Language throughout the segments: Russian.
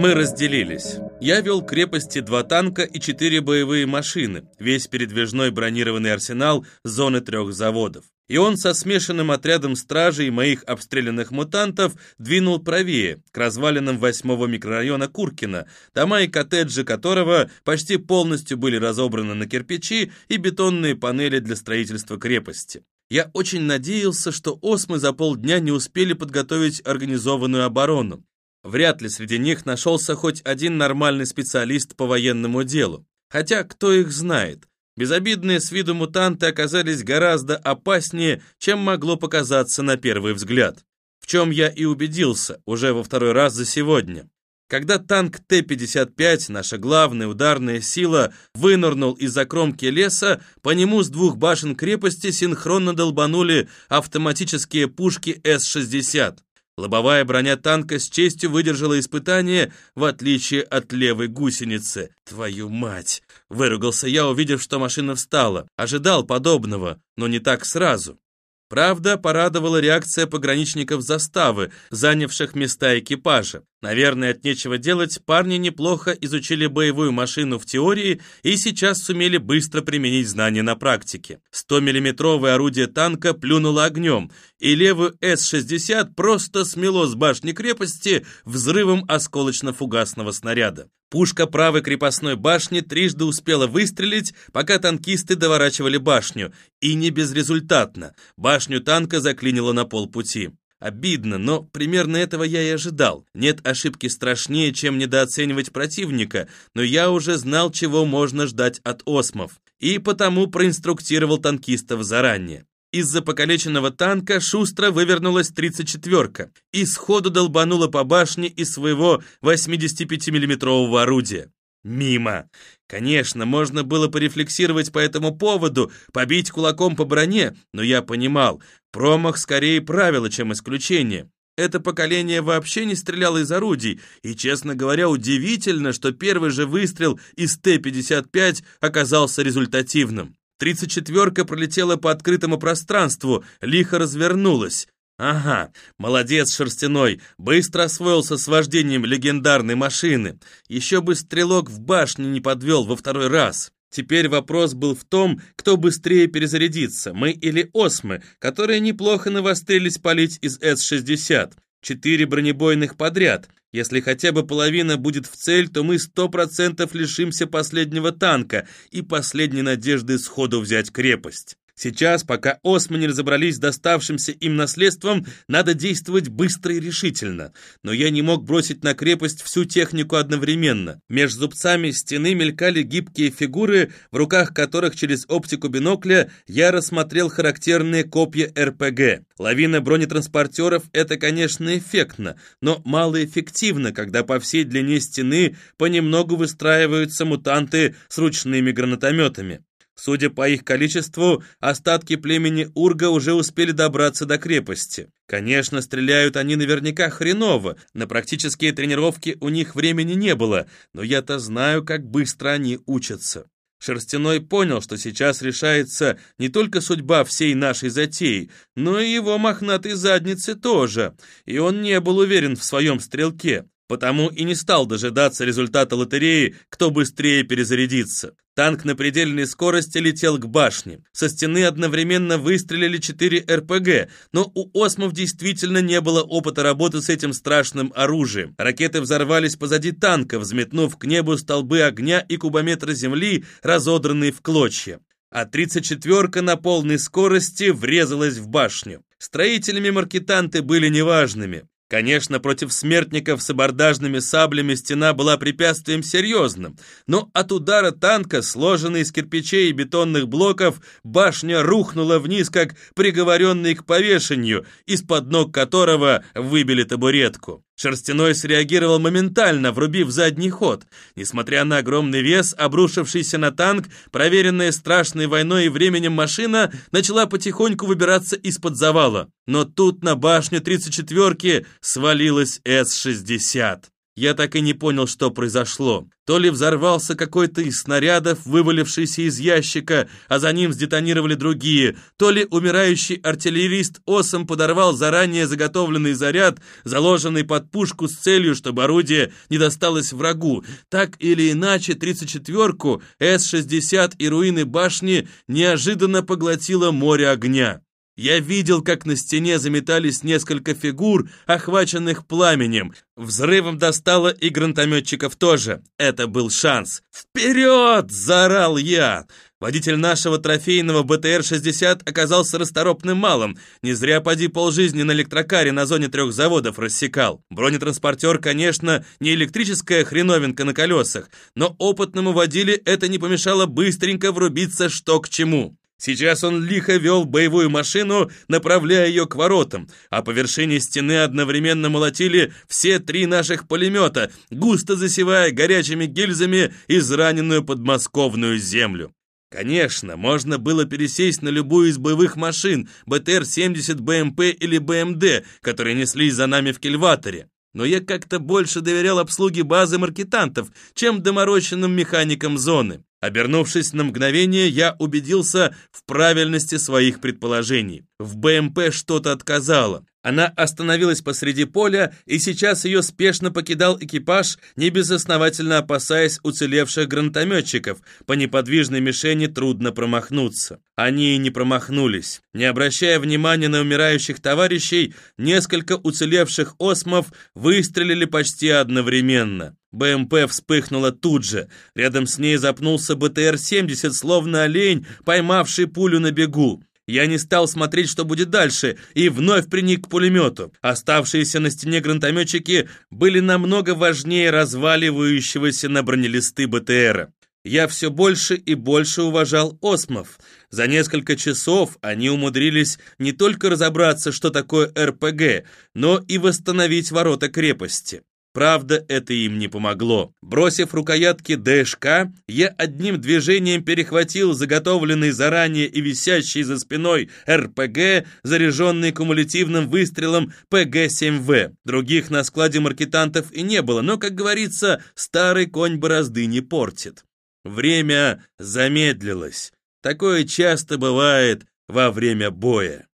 Мы разделились. Я вел крепости два танка и четыре боевые машины, весь передвижной бронированный арсенал зоны трех заводов. И он со смешанным отрядом стражей моих обстрелянных мутантов двинул правее, к развалинам восьмого микрорайона Куркина, дома и коттеджи которого почти полностью были разобраны на кирпичи и бетонные панели для строительства крепости. Я очень надеялся, что осмы за полдня не успели подготовить организованную оборону. Вряд ли среди них нашелся хоть один нормальный специалист по военному делу. Хотя кто их знает? Безобидные с виду мутанты оказались гораздо опаснее, чем могло показаться на первый взгляд. В чем я и убедился уже во второй раз за сегодня. Когда танк Т-55, наша главная ударная сила, вынырнул из-за кромки леса, по нему с двух башен крепости синхронно долбанули автоматические пушки С-60. Лобовая броня танка с честью выдержала испытание, в отличие от левой гусеницы. «Твою мать!» — выругался я, увидев, что машина встала. Ожидал подобного, но не так сразу. Правда, порадовала реакция пограничников заставы, занявших места экипажа. Наверное, от нечего делать, парни неплохо изучили боевую машину в теории и сейчас сумели быстро применить знания на практике. 100-миллиметровое орудие танка плюнуло огнем, и левую С-60 просто смело с башни крепости взрывом осколочно-фугасного снаряда. Пушка правой крепостной башни трижды успела выстрелить, пока танкисты доворачивали башню, и не безрезультатно. Башню танка заклинило на полпути. Обидно, но примерно этого я и ожидал. Нет ошибки страшнее, чем недооценивать противника, но я уже знал, чего можно ждать от осмов, и потому проинструктировал танкистов заранее. Из-за покалеченного танка шустро вывернулась 34-ка и сходу долбанула по башне из своего 85 миллиметрового орудия. Мимо. Конечно, можно было порефлексировать по этому поводу, побить кулаком по броне, но я понимал, промах скорее правило, чем исключение. Это поколение вообще не стреляло из орудий, и, честно говоря, удивительно, что первый же выстрел из Т-55 оказался результативным. Тридцать четверка пролетела по открытому пространству, лихо развернулась. Ага, молодец, Шерстяной, быстро освоился с вождением легендарной машины. Еще бы стрелок в башне не подвел во второй раз. Теперь вопрос был в том, кто быстрее перезарядится, мы или осмы, которые неплохо навострились палить из С-60. Четыре бронебойных подряд. Если хотя бы половина будет в цель, то мы сто процентов лишимся последнего танка и последней надежды сходу взять крепость. Сейчас, пока осмы не разобрались с доставшимся им наследством, надо действовать быстро и решительно. Но я не мог бросить на крепость всю технику одновременно. Меж зубцами стены мелькали гибкие фигуры, в руках которых через оптику бинокля я рассмотрел характерные копья РПГ. Лавина бронетранспортеров — это, конечно, эффектно, но малоэффективно, когда по всей длине стены понемногу выстраиваются мутанты с ручными гранатометами. Судя по их количеству, остатки племени Урга уже успели добраться до крепости. Конечно, стреляют они наверняка хреново, на практические тренировки у них времени не было, но я-то знаю, как быстро они учатся. Шерстяной понял, что сейчас решается не только судьба всей нашей затеи, но и его мохнатой задницы тоже, и он не был уверен в своем стрелке, потому и не стал дожидаться результата лотереи, кто быстрее перезарядится. Танк на предельной скорости летел к башне. Со стены одновременно выстрелили четыре РПГ, но у осмов действительно не было опыта работы с этим страшным оружием. Ракеты взорвались позади танка, взметнув к небу столбы огня и кубометры земли, разодранные в клочья. А 34-ка на полной скорости врезалась в башню. Строителями маркетанты были неважными. Конечно, против смертников с абордажными саблями стена была препятствием серьезным, но от удара танка, сложенной из кирпичей и бетонных блоков, башня рухнула вниз, как приговоренный к повешению, из-под ног которого выбили табуретку. Шерстяной среагировал моментально, врубив задний ход. Несмотря на огромный вес, обрушившийся на танк, проверенная страшной войной и временем машина начала потихоньку выбираться из-под завала. Но тут на башню 34-ки свалилась С-60. Я так и не понял, что произошло. То ли взорвался какой-то из снарядов, вывалившийся из ящика, а за ним сдетонировали другие, то ли умирающий артиллерист осом подорвал заранее заготовленный заряд, заложенный под пушку с целью, чтобы орудие не досталось врагу. Так или иначе, 34-ку, С-60 и руины башни неожиданно поглотило море огня. Я видел, как на стене заметались несколько фигур, охваченных пламенем. Взрывом достало и гранатометчиков тоже. Это был шанс. «Вперед!» – заорал я. Водитель нашего трофейного БТР-60 оказался расторопным малым. Не зря поди полжизни на электрокаре на зоне трех заводов рассекал. Бронетранспортер, конечно, не электрическая хреновинка на колесах, но опытному водиле это не помешало быстренько врубиться что к чему. Сейчас он лихо вел боевую машину, направляя ее к воротам, а по вершине стены одновременно молотили все три наших пулемета, густо засевая горячими гильзами израненную подмосковную землю. Конечно, можно было пересесть на любую из боевых машин, БТР-70, БМП или БМД, которые неслись за нами в кильваторе. Но я как-то больше доверял обслуге базы маркетантов, чем доморощенным механикам зоны. Обернувшись на мгновение, я убедился в правильности своих предположений. В БМП что-то отказало. Она остановилась посреди поля, и сейчас ее спешно покидал экипаж, небезосновательно опасаясь уцелевших гранатометчиков. По неподвижной мишени трудно промахнуться. Они и не промахнулись. Не обращая внимания на умирающих товарищей, несколько уцелевших осмов выстрелили почти одновременно. БМП вспыхнула тут же. Рядом с ней запнулся БТР-70, словно олень, поймавший пулю на бегу. Я не стал смотреть, что будет дальше, и вновь приник к пулемету. Оставшиеся на стене гранатометчики были намного важнее разваливающегося на бронелисты БТРа. Я все больше и больше уважал осмов. За несколько часов они умудрились не только разобраться, что такое РПГ, но и восстановить ворота крепости. Правда, это им не помогло. Бросив рукоятки ДШК, я одним движением перехватил заготовленный заранее и висящий за спиной РПГ, заряженный кумулятивным выстрелом ПГ-7В. Других на складе маркетантов и не было, но, как говорится, старый конь борозды не портит. Время замедлилось. Такое часто бывает во время боя.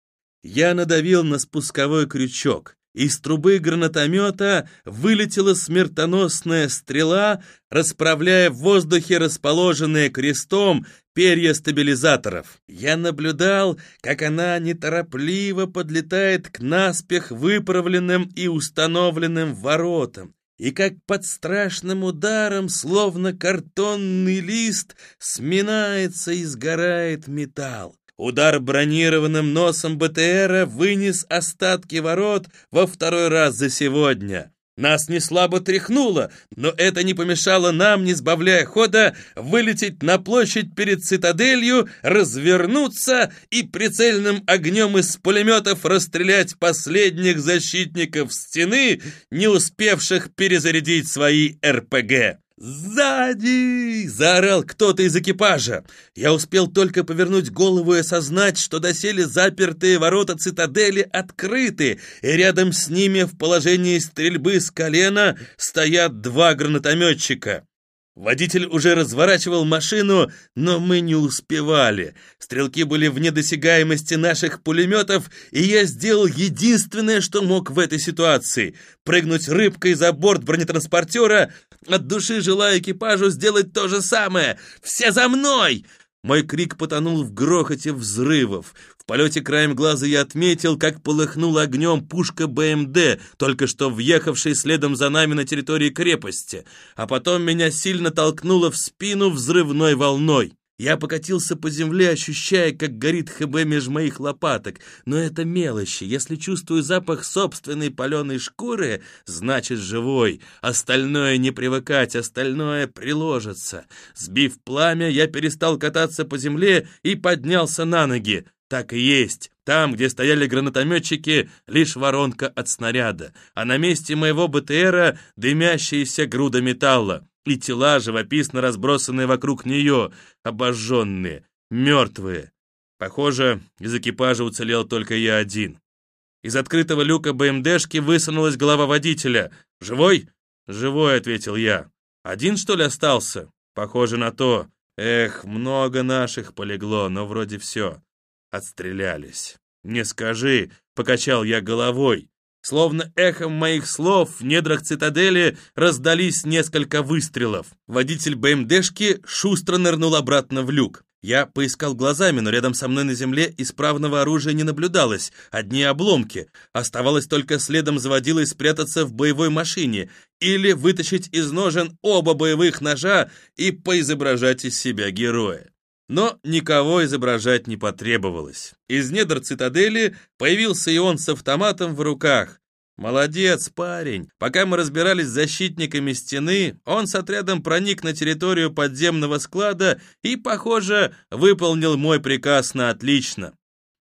Я надавил на спусковой крючок. Из трубы гранатомета вылетела смертоносная стрела, расправляя в воздухе расположенные крестом перья стабилизаторов. Я наблюдал, как она неторопливо подлетает к наспех выправленным и установленным воротам, и как под страшным ударом, словно картонный лист, сминается и сгорает металл. Удар бронированным носом БТРа вынес остатки ворот во второй раз за сегодня. Нас не слабо тряхнуло, но это не помешало нам, не сбавляя хода, вылететь на площадь перед цитаделью, развернуться и прицельным огнем из пулеметов расстрелять последних защитников стены, не успевших перезарядить свои РПГ. «Сзади!» — заорал кто-то из экипажа. Я успел только повернуть голову и осознать, что доселе запертые ворота цитадели открыты, и рядом с ними в положении стрельбы с колена стоят два гранатометчика. Водитель уже разворачивал машину, но мы не успевали. Стрелки были вне досягаемости наших пулеметов, и я сделал единственное, что мог в этой ситуации — прыгнуть рыбкой за борт бронетранспортера, от души желая экипажу сделать то же самое. «Все за мной!» Мой крик потонул в грохоте взрывов. В полете краем глаза я отметил, как полыхнула огнем пушка БМД, только что въехавшая следом за нами на территории крепости, а потом меня сильно толкнуло в спину взрывной волной. Я покатился по земле, ощущая, как горит ХБ меж моих лопаток. Но это мелочи. Если чувствую запах собственной паленой шкуры, значит живой. Остальное не привыкать, остальное приложится. Сбив пламя, я перестал кататься по земле и поднялся на ноги. Так и есть. Там, где стояли гранатометчики, лишь воронка от снаряда, а на месте моего БТРа дымящаяся груда металла и тела, живописно разбросанные вокруг нее, обожженные, мертвые. Похоже, из экипажа уцелел только я один. Из открытого люка БМДшки высунулась голова водителя. «Живой?» «Живой», — ответил я. «Один, что ли, остался?» «Похоже на то. Эх, много наших полегло, но вроде все. Отстрелялись». «Не скажи», — покачал я головой. Словно эхом моих слов в недрах цитадели раздались несколько выстрелов. Водитель БМДшки шустро нырнул обратно в люк. Я поискал глазами, но рядом со мной на земле исправного оружия не наблюдалось, одни обломки. Оставалось только следом заводилой спрятаться в боевой машине или вытащить из ножен оба боевых ножа и поизображать из себя героя. Но никого изображать не потребовалось. Из недр цитадели появился и он с автоматом в руках. «Молодец, парень! Пока мы разбирались с защитниками стены, он с отрядом проник на территорию подземного склада и, похоже, выполнил мой приказ на отлично.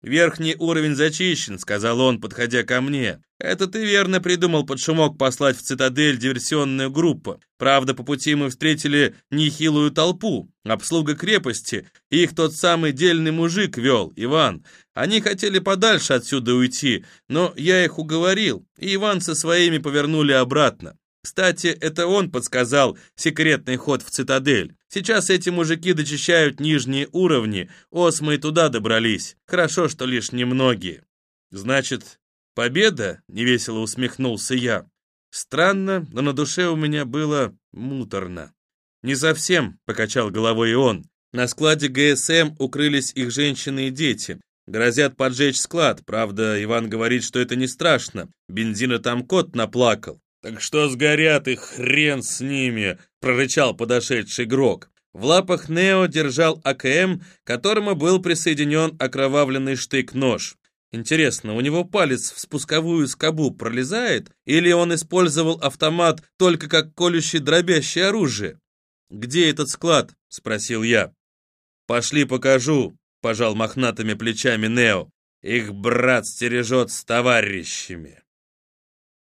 «Верхний уровень зачищен», — сказал он, подходя ко мне. «Это ты верно придумал под шумок послать в цитадель диверсионную группу. Правда, по пути мы встретили нехилую толпу, обслуга крепости, их тот самый дельный мужик вел, Иван. Они хотели подальше отсюда уйти, но я их уговорил, и Иван со своими повернули обратно. Кстати, это он подсказал секретный ход в цитадель. Сейчас эти мужики дочищают нижние уровни, осмы туда добрались. Хорошо, что лишь немногие. Значит, победа? Невесело усмехнулся я. Странно, но на душе у меня было муторно. Не совсем, покачал головой и он. На складе ГСМ укрылись их женщины и дети. Грозят поджечь склад, правда, Иван говорит, что это не страшно. Бензина там кот наплакал. «Так что сгорят и хрен с ними!» — прорычал подошедший Грок. В лапах Нео держал АКМ, которому был присоединен окровавленный штык-нож. Интересно, у него палец в спусковую скобу пролезает, или он использовал автомат только как колющий дробящее оружие? «Где этот склад?» — спросил я. «Пошли покажу», — пожал мохнатыми плечами Нео. «Их брат стережет с товарищами».